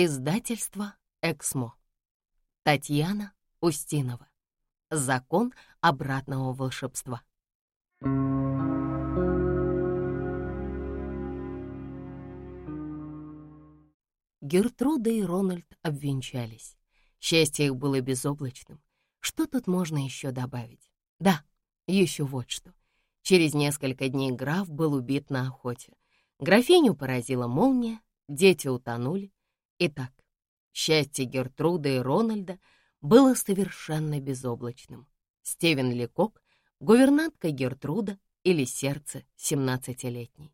Издательство «Эксмо». Татьяна Устинова. Закон обратного волшебства. Гертруда и Рональд обвенчались. Счастье их было безоблачным. Что тут можно еще добавить? Да, еще вот что. Через несколько дней граф был убит на охоте. Графиню поразила молния, дети утонули. Итак, счастье Гертруды и Рональда было совершенно безоблачным. Стивен Лекок, гувернантка Гертруда или сердце семнадцатилетней.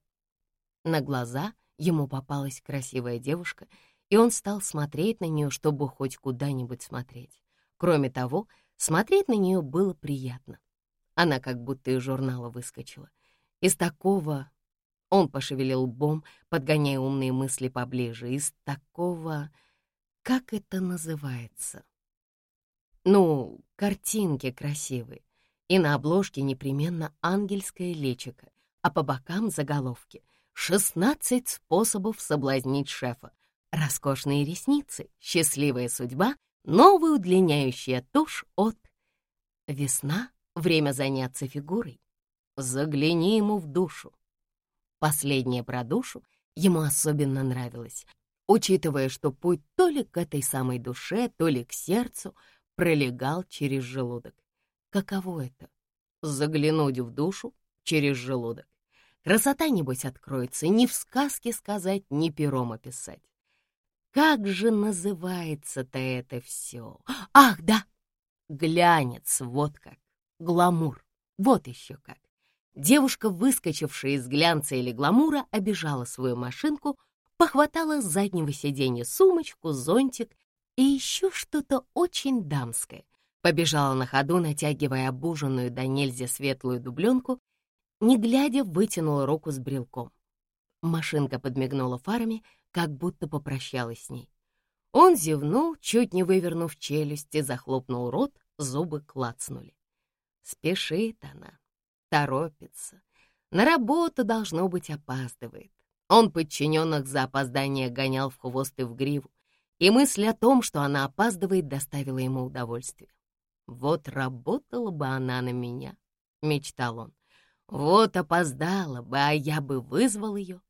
На глаза ему попалась красивая девушка, и он стал смотреть на нее, чтобы хоть куда-нибудь смотреть. Кроме того, смотреть на нее было приятно. Она как будто из журнала выскочила. Из такого он пошевелил лбом, подгоняя умные мысли поближе. Из такого... Как это называется? Ну, картинки красивые. И на обложке непременно ангельское личико, а по бокам заголовки «16 способов соблазнить шефа», роскошные ресницы, счастливая судьба, новая удлиняющая тушь от... Весна — время заняться фигурой. Загляни ему в душу. Последнее про душу ему особенно нравилось, учитывая, что путь то ли к этой самой душе, то ли к сердцу пролегал через желудок. Каково это? Заглянуть в душу через желудок. Красота, небось, откроется ни в сказке сказать, ни пером описать. Как же называется-то это все? Ах, да! Глянец, вот как. Гламур, вот еще как. Девушка, выскочившая из глянца или гламура, обижала свою машинку, похватала с заднего сиденья сумочку, зонтик и еще что-то очень дамское. Побежала на ходу, натягивая обуженную до нельзя светлую дубленку, не глядя, вытянула руку с брелком. Машинка подмигнула фарами, как будто попрощалась с ней. Он зевнул, чуть не вывернув челюсть, и захлопнул рот, зубы клацнули. Спешит она, торопится. На работу, должно быть, опаздывает. Он подчиненных за опоздание гонял в хвост и в гриву, и мысль о том, что она опаздывает, доставила ему удовольствие. «Вот работала бы она на меня», — мечтал он. «Вот опоздала бы, а я бы вызвал ее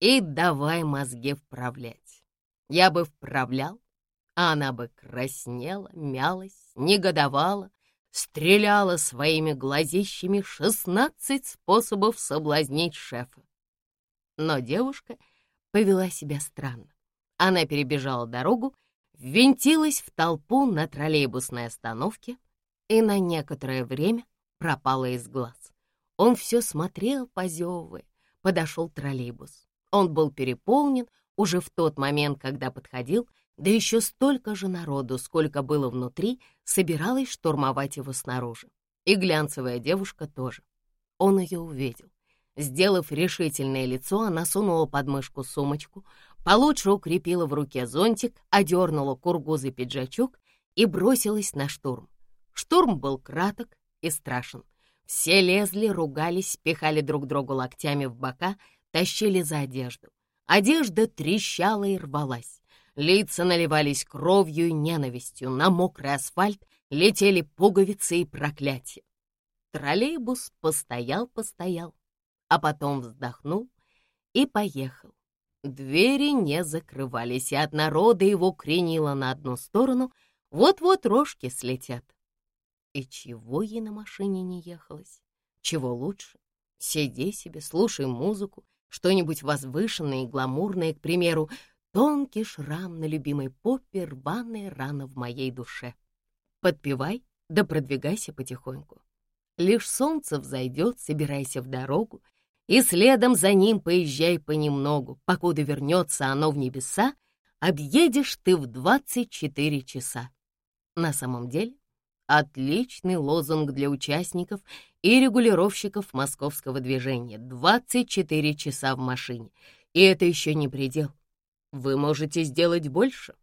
и давай мозги вправлять. Я бы вправлял, а она бы краснела, мялась, негодовала, стреляла своими глазищами шестнадцать способов соблазнить шефа. Но девушка повела себя странно. Она перебежала дорогу, ввинтилась в толпу на троллейбусной остановке и на некоторое время пропала из глаз. Он все смотрел, позевывая. Подошел троллейбус. Он был переполнен уже в тот момент, когда подходил, да еще столько же народу, сколько было внутри, собиралась штурмовать его снаружи. И глянцевая девушка тоже. Он ее увидел. Сделав решительное лицо, она сунула под мышку сумочку, получше укрепила в руке зонтик, одернула кургузый пиджачок и бросилась на штурм. Штурм был краток и страшен. Все лезли, ругались, пихали друг другу локтями в бока, тащили за одежду. Одежда трещала и рвалась. Лица наливались кровью и ненавистью, на мокрый асфальт летели пуговицы и проклятия. Троллейбус постоял-постоял, а потом вздохнул и поехал. Двери не закрывались, и от народа его кренило на одну сторону, вот-вот рожки слетят. И чего ей на машине не ехалось? Чего лучше? Сиди себе, слушай музыку, что-нибудь возвышенное и гламурное, к примеру, Тонкий шрам на любимой попе, рваная рана в моей душе. Подпевай, да продвигайся потихоньку. Лишь солнце взойдет, собирайся в дорогу, и следом за ним поезжай понемногу, покуда вернется оно в небеса, объедешь ты в 24 часа. На самом деле, отличный лозунг для участников и регулировщиков московского движения. 24 часа в машине. И это еще не предел. Вы можете сделать больше.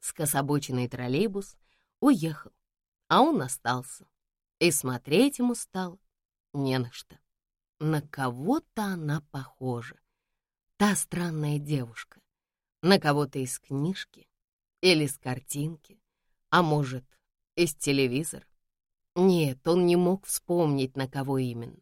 Скособоченный троллейбус уехал, а он остался. И смотреть ему стало не на что. На кого-то она похожа. Та странная девушка. На кого-то из книжки или с картинки, а может, из телевизора? Нет, он не мог вспомнить, на кого именно.